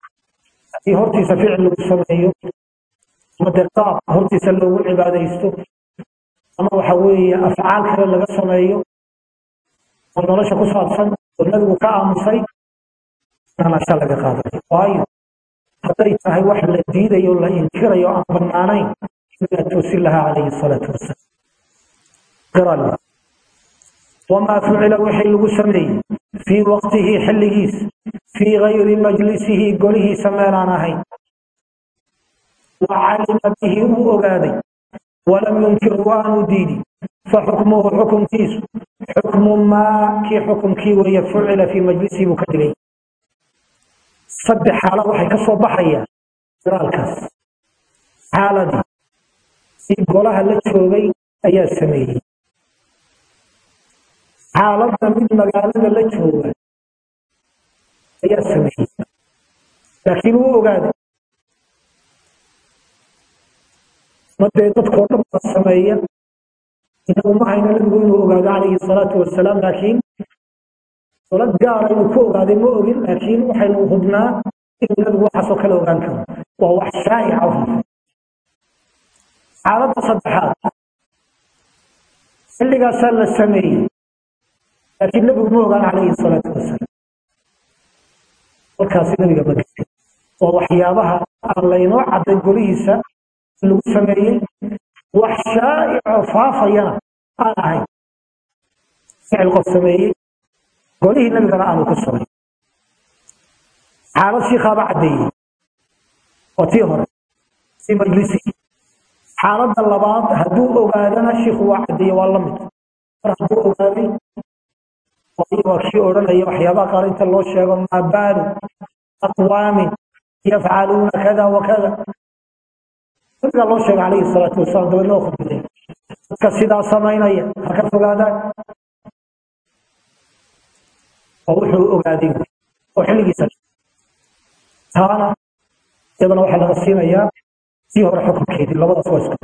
haddii hortiisa ficil lagu sameeyo ama dee qaab hortiisa loogu cibaadaysto ama waxa weeye afcaal kale laga sameeyo oo nolosha ku saabsan oo nabigu ka aamusay nalasha laga qaadayo. Waayo hadday tahay wax la diidayo la inkirayo aan banaanayn nabigaa toosin lahaa calayhi salaatu wasalaam qiral wamaa fucila wixii lagu sameeyey fii waqtihi xilligiisa fii kayri majlisihi golihiisa meelaan ahayn. Wa calima bihi uu ogaaday walam yunkir waanu diidi. Fa faxukmuhu xukunkiisu xukmu maa kii xukunkii weeye fucila fii majlisihi buu ka dhigay saddex xaala waxay ka soo baxayaan walaalkaas xaaladii si golaha la joogay ayaa sameeyey xaaladda mid magaalada la jooga ayaa sameeyey. Laakiin uu ogaaday. Madee dadkoo dhan baa sameeya? Inaguma hayno nabigu inuu ogaado calayhi salaatu wasalaam laakiin solad gaara ah inuu ku ogaaday ma ogin laakiin waxaynu hubnaa inuu nabigu waxaasoo kale ogaan karo. Waa wax shaa'ica ah. xaaladda saddexaad. Xilligaasaa la sameeyey laakiin nebigu ma ogaan calayhi salaatu wasalaam. Markaasi nebiga ma garin waa waxyaabaha aan laynoo cadday golihiisa lagu sameeyey. Wax shaa'icoo faafayana aan ahayn ficil qof sameeyey. Golihii nebigana aanu ku sugay. Xaalad shiikaaba caddeeyey. Waa tii hore. Si majlisi xaaladda labaad hadduu ogaadana shiikhu waa caddeeye waa la mid. Mar hadduu ogaaday waa kii odhanaya waxyaabaha qaar inta loo sheego maa aqwaamin yafcaluuna kada wa kada nabigaa loo sheegay calayhi salaatu wasalaam dabeedna waa khudbaday dadka sidaa samaynaya ha ka fogaadaan. Oo wuxuu ogaaday oo xilligiisa. Taana iyadana waxaa laga siinayaa sii hore xukunkeedii labadaas waa isku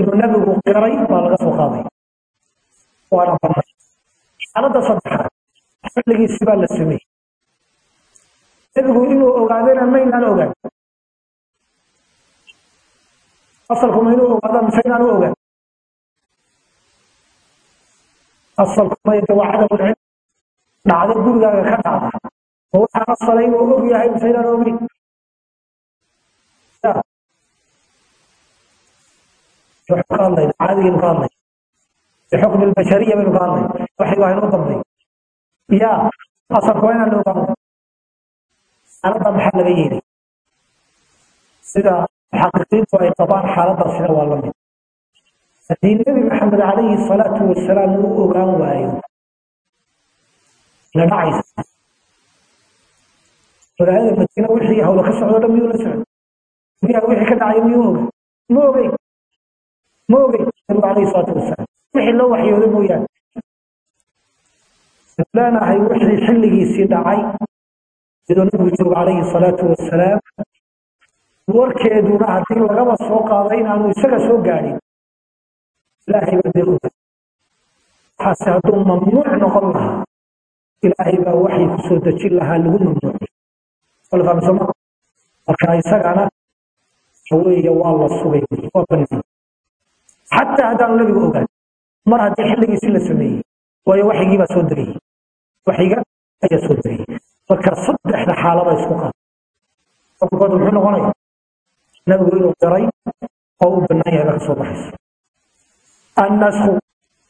inuu nebigu qiray baa laga soo qaaday. Waana banay xaaladda saddexaad xilligiisi baa la sameeyey. Nebigu inuu ogaadayna maynaan ogaan? Asalku ma inuu ogaada mise inaan u ogaan? Asalku maya de waa dhacdo gurigaaga ka dhacda. Ma waxaan asalay inuu og yahay mise inaan ogeyn ka hadlayna caadigaynu ka hadlayna bixukmi albashariya baynu ka hadlayna waxay waa inoo dambeey ya asalku waa inaan la ogaano xaaladda maxaa laga yeelay sida muxaqiqiintu ay qabaan xaaladdaasina waa la mid haddii nebi maxamed calayhi salaatu wasalaam uu ogaan waayo la dhacaysa magaalada madiina wixii hawlo ka socdo dhan miyuu la socdo wasalaam wixii loo waxyooday mooyaane. Leenahay wixii xilligiisii dhacay sidoo nabigu joogo calayhi salaatu wasalaam warkeeduna haddii lagaba soo qaaday inaanu isaga soo gaadhin ilaahay baa oga waxaase hadduu mamnuuc noqon lahaa ilaahay baa waxay ku dejin lahaa lagu mamnuucay. Walfahamsama marka isagana weeye waa la sugay waa banaan xataa haddaanu nabigu ogaan mar haddii xilligiisi la sameeyey waayo waxyigii baa soo degayey waxyiga ayaa soo degayey marka saddexda xaalada isku qaad xukunkood muxuu noqonaya nabigu inuu diray oo u bannaan yahay baa ka soo baxaysa. Annasku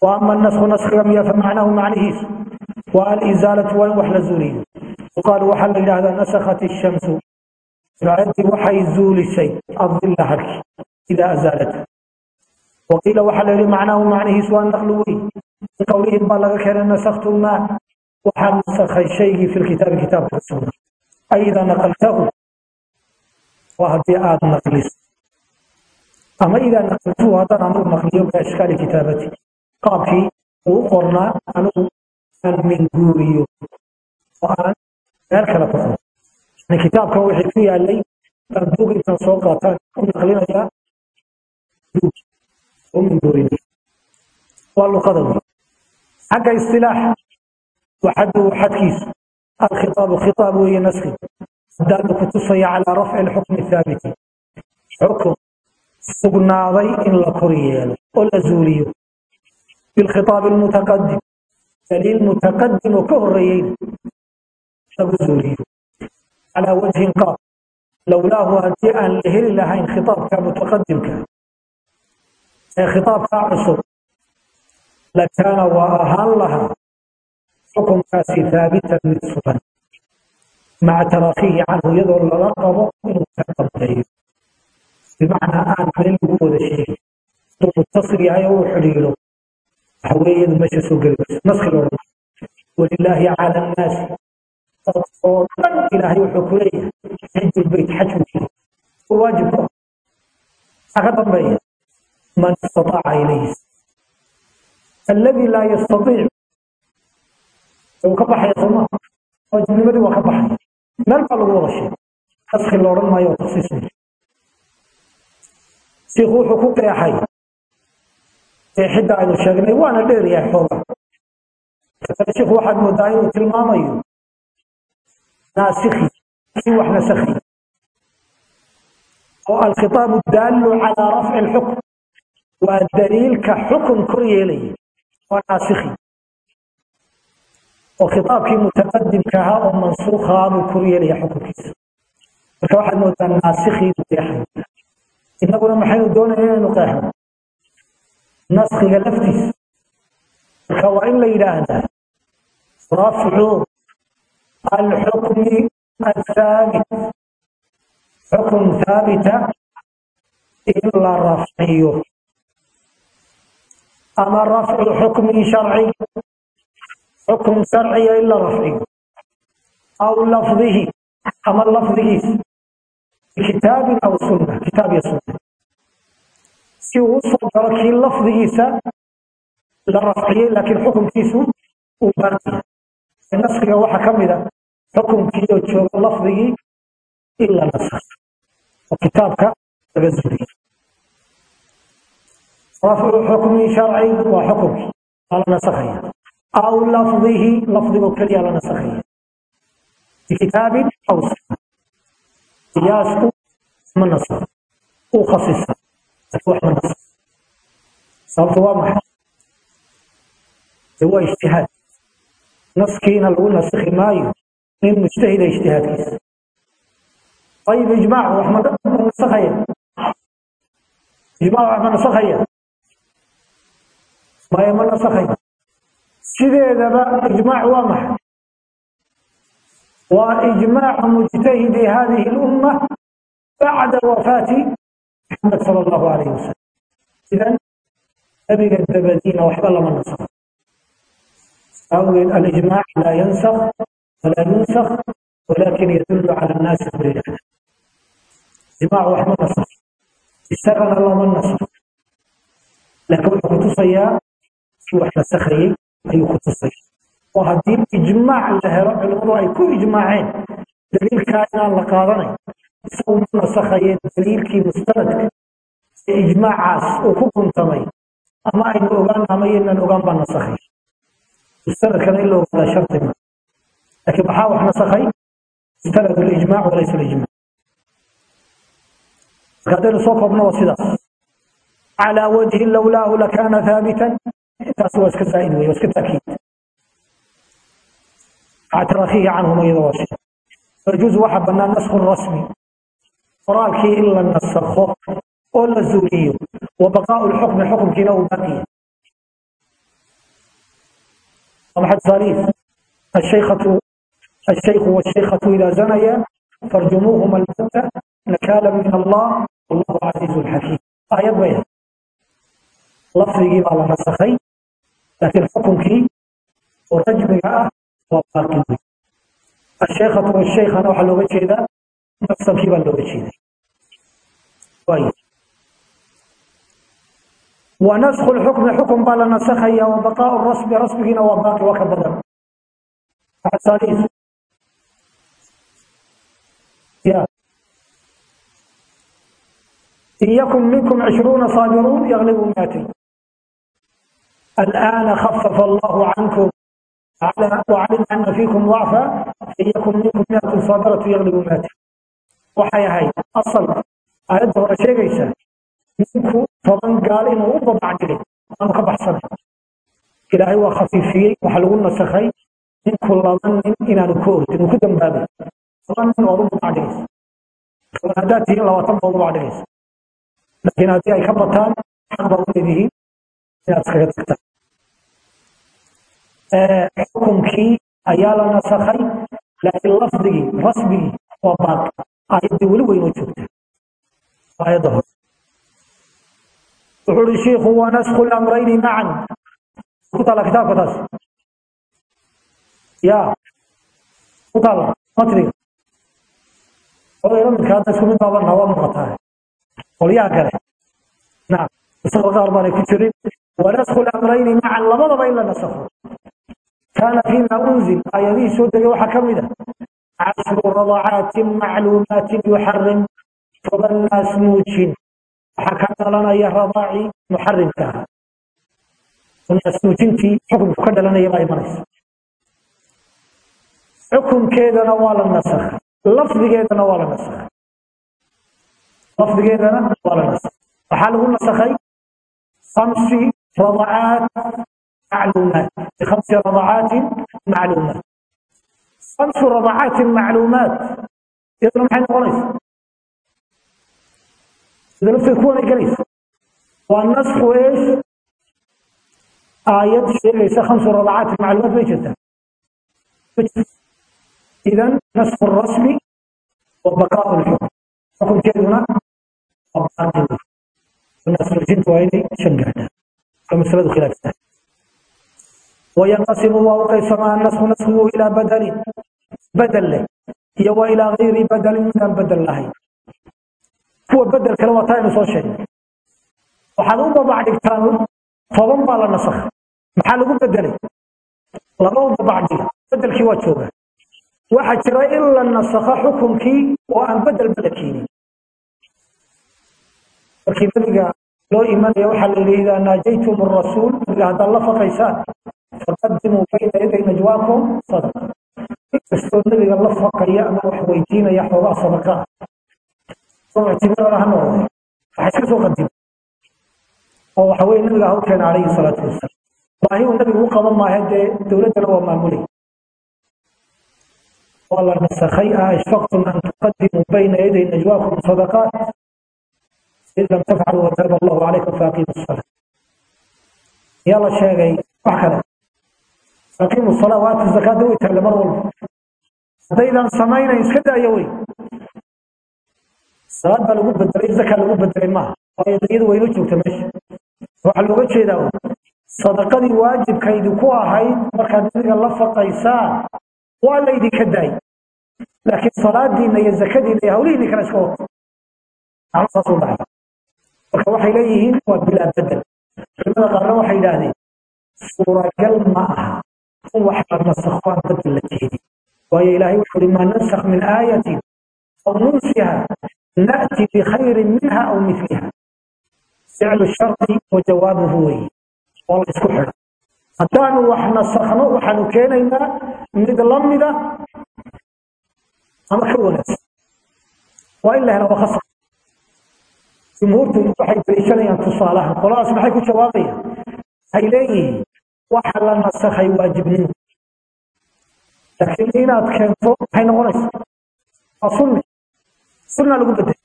wa annasku naskiga miya famacnaahu macnihiisu wa alizaalatu waa in wax la zuuliyo. Yuqaalu waxaa la yidhaahdaa nasakhat ishamsu raayaddii waxay zuulisay adilla idaa azaalatu waqiila waxaa la yidhi macnaahu macnihiisu waa naqlu wey biqowlihim baa laga keenay nasaktu lmaa waxaa nasakhay shaygii fi lkitaabi kitaabka ku sugnaa ay naqaltahu waa haddii aad naqliso ama idaa naqaltuhu haddaan anigu naqliyo biashkaali kitaabati qaabkii uu qornaa anigu aan minguuriyo oo aan meel kale ku qoro yani kitaabkan wixii ku yaalay baan buug soo qaataan u naqlinayaa waa luqada xagga istilaax. Waxadu xadkiisu alkhitaabu khitaab weeye naski. Daanu ku tusaya calaa rafci alxukmi thaabiti. Xukun. Sugnaaday in la kor yeelo oo la zuuliyo bilkhitaabi almutaqadim daliil mutaqadim oo ka horeeyeyna lagu zuuliyo calaa wajhin qaab. Lowlaahu haddii aan la heli lahayn khitaabka mutaqadimka ee khitaabkaa cusub lakaana waa ahaan lahaa xukunkaasi haabitan mid sugan maca taraakihi canhu iyadoo lala qabo inuu ka dambeeyo. Bimacnaa aan meel lagu wada sheegin hadduu mutasil yahay oo uu xidhiidho waxa meesha soo geli mayso naski loo dhan walilaahi cala annaasi oo dhan ilaahay wuxuu ku leeyahay xiju lbeyt xajku waajib ku ah maxaa dambeeya man istataaca ilayhi. Alladii laa yastatiic uu ka baxaya sooma waajibnimadii waa ka baxaya meel baa lagu wada sheegay. Naski la odhan maayo oo taksiis shiikhu wuxuu ku qeexay. Qeexidda aynu sheegnay waana dheer yahay xoogaa kale waxaad moodaa inuu tilmaamayo. Naasikhi kii wax nasakhi oo alkhitaabu daallu calaa rafci alxukm waa daliilka xukun kor yeelaya waa naasikhi. Oo khitaabkii mutaqadimka ahaa oo mansuukhaa buu kor yeelaya xukunkiisa. Marka waxaad moodaa naasikii buu qeexaya innaguna maxaynu doonaya inaynu qeexno naskiga laftiisa. Marka waa in la yidhaahdaa rafcu alxukmi athaabit xukun thaabita in la rafciyo ama rafcu xukmin sharci xukun sharciya in la rafciyo aw lafdihi ama lafdigiisa bikitaabin aw sunna kitaab iyo sunna si uu u soo galo kii lafdigiisa la rafciyey laakiin xukunkiisu uu baartiya naskiga waxaa ka mida xukunkii oo jooga lafdigii in la nasakh oo kitaabka laga zuliyo rafcu xukmi sharci waa xukunkii waa la nasakhaya aw lafdihi lafdigoo keliya la nasakhaya bikitaabin aw sunna qiyaasku ma nasakh uu khasisa wax ma nasakh sababtu waa maxay waa ijtihaad naskiina lagu nasikhi maayo nin mujtahida ijtihaadkiisa ayib ijmaac wax ma nasakhaya ijmaac wax maya ma nasakhaya sideedaba ijmaac waa maxay? Waa ijmaacu mujtahidi hadihi lumma bacda wafaati maxamed sala allahu alayh wasalam idan nabiga dabadiina waxba lama nasakho awgeed alijmaac laa yansakh walaa yunsakh walakin yadullu cala annaasi bilillah ijmaac wax ma nasakh. Isagana lama nasakh. Laakiin wuxuu kutusayaa si wax nasakhayey ayuu kutusaya oo haddii ijmaac la helo culimmadu ay ku ijmaaceen daliilkaa inaan la qaadanayn isagu ma nasakhaye daliilkii mustanadka ee ijmaacaas uu ku guntamay ama aynu ogaan ama yaynaan ogaan baa nasakhay mustanadkana in la ogaadaa sharti ma laakiin maxaa wax nasakhay mustanad alijmaac walaysa alijmaac marka haddaynu soo koobno waa sidaas calaa wajhin lowlaahu lakaana haabitan intaas waa iska zaa'id wey waa iska taakiid اعتراخيه عنهم أيضا واشي فيجوز واحد بنا نسخ الرسمي قرالك إلا النسخه ولا الزولي وبقاء الحكم حكم كنا وبقية طبعا ثالث الشيخة الشيخ والشيخة إذا زنيا فارجموهما البتة نكالا من الله والله عزيز حكيم آيات بيان لفظي على نسخي laakiin xukunkii oo rajmiga ah waa baaqi asheekhatu washaykhana waxaa looga jeedaa nafsankii baa looga jeeday wa nasku lxukmi xukun baa la nasakhaya wa baqaau rasmi rasmigiina waa baaqi waa ka badan axsaanihiisu ya in yakun minkum cishruuna saabiruun yaglibu miatin الآن خفف الله عنكم على وعلم أن فيكم ضعفا إن يكن منكم مئة صابرة يغلب مئة وحي هاي أصل آيات هو شيء ليس منكم طبعا قال إنه أوضى بعد لي أنا كبح سنة إلهي وخفيفية وحلقون نسخي من كل من إن أنا كورت إنه كدم بابي طبعا من أوضى بعد لي فهداتي الله وطن بعد لي لكن هذه أي خبطان حضر به إن أتخذت xukunkii ayaa la nasakhay laakiin lafdigii rasmigii waa baaqi aayaddii weli weynoo joogta aayadda hore. Wuxuu uhi shiikhu wa nasku lamrayni macan ku taala kitaabka taas. Ya. Ku taala matriga odayla midka hadda isku mid baaban waa muuqataa qolyaha kale. Nacam isagoo qaar baanay ku jirin wa nasku lamrayni macan labadaba in la nasakho كان فيما أنزل آياته سودة وحكمنا عشر رضعات معلومات يحرم فظل سنوج حكم لنا يا رضاعي محرم كها ونسنوجين في حكم فكد لنا يا مريس حكم كذا نوال النسخ لفظ كذا نوال النسخ لفظ كذا نوال النسخ فحاله النسخي خمس رضعات macluumaat bikhamsi radacaatin macluumaat khamsu radacaatin macluumaat iyaduna maxay noqonaysa sida lafteed kuwanay galaysa waa nasku eesh aayad sheegaysa khamsu radacaatin macluumaat bay jirtaa idan nasku rasmi wa baqaau lxukm xukunkeeduna waa baaqi nasrjintu waa inay shan gaadhaan waa masaladu khilaafsan وينقسم الله قيسما النسخ نسخه إلى بدل بدل له iyo wa ilaa gayri badalin midaan bedel lahayn kuwa bedel kale waa taa inu soo sheegnay waxaad u babac dhigtaan toban baa la nasakh maxaa lagu bedelay laba u babac dhiga bedelkii waa jooga waxaa jira in la nasakho xukunkii oo aan bedelba la keenin markii nabiga loo imanaya waxaa la yidhi idaa naajaytum rasuul nabiga haddaad la faqaysaan faqadimuu bayna yaday najwaakum sadaqa inkastoo nabiga la faqaya ama wax weydiinaya xoogaa sadaqa ah oo ictibaarada ha noqde waxa iska soo qadima oo waxa weye nabiga haw keena calayhi salaatu wasalaam. Baahi uu nabigu u qaban maahe dee dowladdana waa maamulay waa la nasakhay a ashfaqtum an tuqadimuu bayna yaday najwaakum sadaqaat id lam tafcalu wataaba allahu calaykum faaqimu salaa yaa la sheegay wax kale aqiimu salaa waatu zakaada way taalla mar walba haddaydan samaynayn iska daayo wey salaad baa lagu bedelay zakaa lagu bedelay maaha waayo iyadu wayno joogta meesha waxaa looga jeedaa sadaqadii waajibkaydi ku ahayd markaad nabiga la faqaysaan waa laydinka daay laakiin salaadiina iyo zakadiina iyo hawlihiini kale iska wato macno saas u dhacda marka waxay leeyihiin waa bilaa bedel culimada qaarna waxay yidhaahdeen suuragal ma aha in wax la nasakho aan bedel la jeedin waayo ilaahay wuxuu uhi maa nansakh min aayatin aw nunsiha na'ti bikhayrin minha aw miliha ficlu shardi wa jawaabuhu weeye. Waa la isku xidha haddaanu wax nasakhno waxaanu keenaynaa mid la mida ama ka wanaagsan. Waa in la hela jumhuurtu waxay daliishanayaan tusaalaha qoladaas maxay ku jawaabayaan waxay leeyihiin waxa la nasakhay waajibnimo laakiin inaad keento maxay noqonaysa waa sunni sunna lagu bedelay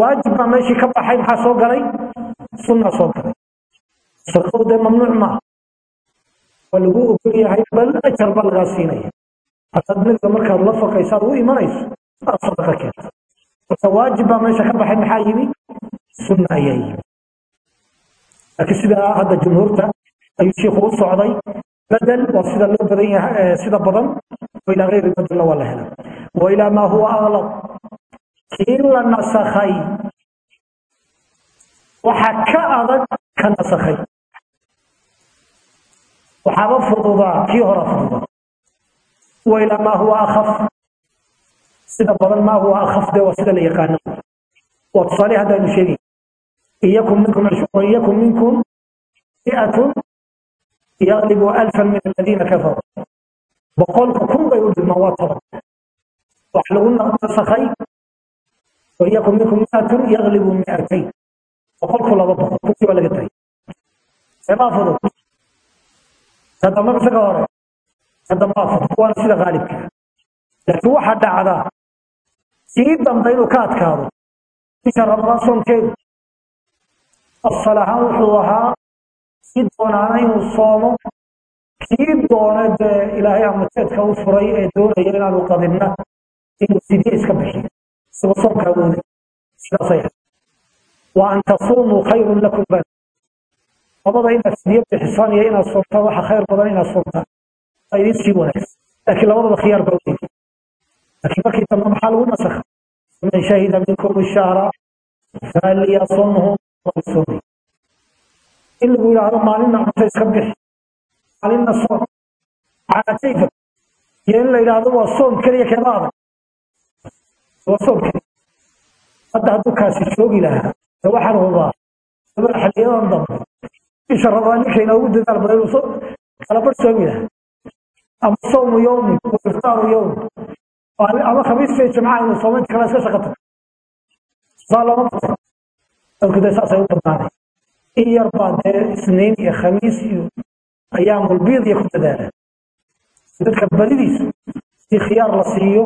waajib baa meeshii ka baxay maxaa soo galay? Sunna soo galay. Sadaqadu dee mamnuuc maaha. Waa lagu ogol yahay bal ajar lagaa siinaya. Hadaad nabiga markaad la faqaysaad u imanayso aad sadaqa keento. Marka waajib baa meesha ka baxay maxaa yimi? Sunna ayaa yimi. Laakiin sidaa hadda jumhuurta ayuu shiikhu u socday. Badel waa sida loo badan yahay sida badan ilaa geyri badelna waa la helay wa ilaa maa huwa aglab kii la nasakhay waxa ka adag ka nasakhay. Waxaaba fududaa kii hore fududaa wa ilaa maa huwa akhaf. Sida badan maa huwa akhaf de waa sida la yaqaano. Waa tusaale haddaanu sheegay iyakum minkum iyakum minkum mi'atun yalibu alfan min aladiina kafaruu boqolka kun bay u dhibmaan waa toban wax lagu nasakhay wayakum minkum miatun yalibu miatayn boqolku laba boqol kuntii waa laga tagay seebaa fudud sadamba isaga hore sadambaa fudud waana sida qaalibka laakiin waxaa dhacdaa sii dambe inuu ka adkaado bisha ramadaan soonkeedu asal ahaan wuxuu ahaa kii doonaana inuu soomo kii doona dee ilaahay amateedka u furay ee doonaya inaanu qadinna inuu fidye iska bixiyo. Isagoo soomka awooday sidaasay ahayd wa an tasuumuu khayrun lakum bad labada inaad fidye bixisaan iyo inaad soomtaan waxa khayr badan inaad soomtaan waa idin sii wanaagsan laakiin labadaba khiyaar baa uleeyahay laakiin markii dambe maxaa lagu nasakha faman shahida minkum ishahra falyasumhu waa soomay in lagu yidhaahdo maalinna cunto iska bixi maalinna soom calaa kayfa iyo in la yidhaahdo waa soom keliya keema adag. Waa soom keliya. Hadda hadduu joogi lahaa de waxaan hubaa dabada dambe. Bisha rabaa inoogu dadaal badan inuu kala bar soomi lahaa. Ama sawmu yowmin wa iftaaru yowmin ama khamiista iyo jimcaha inuu soomaynta kale iska shaqo tago saa looma dadku dee saasay u badnaanay in yar baa dee isniin iyo khamiis iyo ayaamulbiidya ku dadaalaan dadka badidiisu si khiyaar la siiyo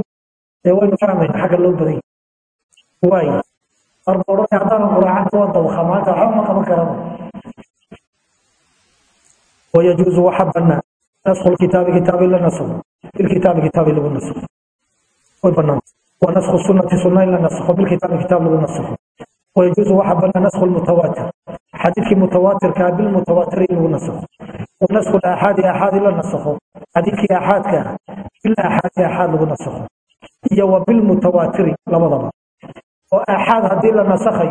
dee waynu fahmayna xagga loo badan yahay waayo marba odhanay haddaanan quraacanta waa dawqa maanta waxba ma qaban karaba ويجوز وحبنا نسخ الكتاب كتاب إلا نسخ بالكتاب كتاب إلا نسخ وبنان ونسخ السنة سنة إلا نسخ بالكتاب كتاب إلا نسخ ويجوز وحبنا نسخ المتواتر حديث متواتر كابل متواتر إلا نسخ ونسخ الآحاد آحاد إلا نسخ حديث آحاد كان إلا آحاد آحاد إلا نسخ يو بالمتواتر لبضبا وآحاد هذه إلا نسخي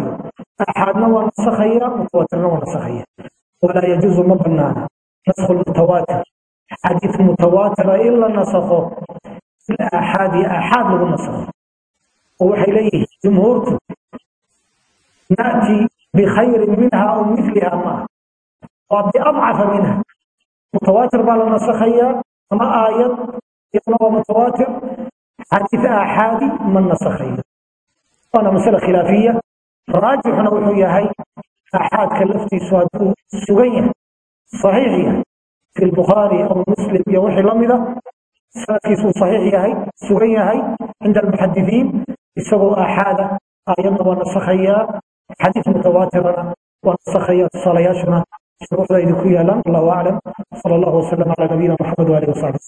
آحادنا ونسخي متواترنا ونسخي ولا يجوز مبنانا نسخ المتواتر حديث متواتر إلا نسخه الآحاد آحاد لغو نسخه ووحي إليه جمهورته nati bikayri minha aw miliha maaha waa biadcafa minha mutawaatir baa la nasakhayaa ama aayad iyaduna waa mutawaatir xadiid aaxaadi ma nasakhayo waana masale khilaafiya raajixuna wuxuu yahay aaxaadka laftiisu hadduu sugan yahay saxiix yahay fi lbukhaari aw muslim iyo wixii la mida sanadkiisu uu saxiix yahay sugan yahay cinda almuxadisiin isagoo aaxaada aayadna waa nasakhayaa xadiis mutawaatirana waa nasakhaya tusaalayaashuna shuruuxda idinku yaalaan allahu aclam sala allahu wasalam calaa nabiyina maxamed waalihi wasaxbi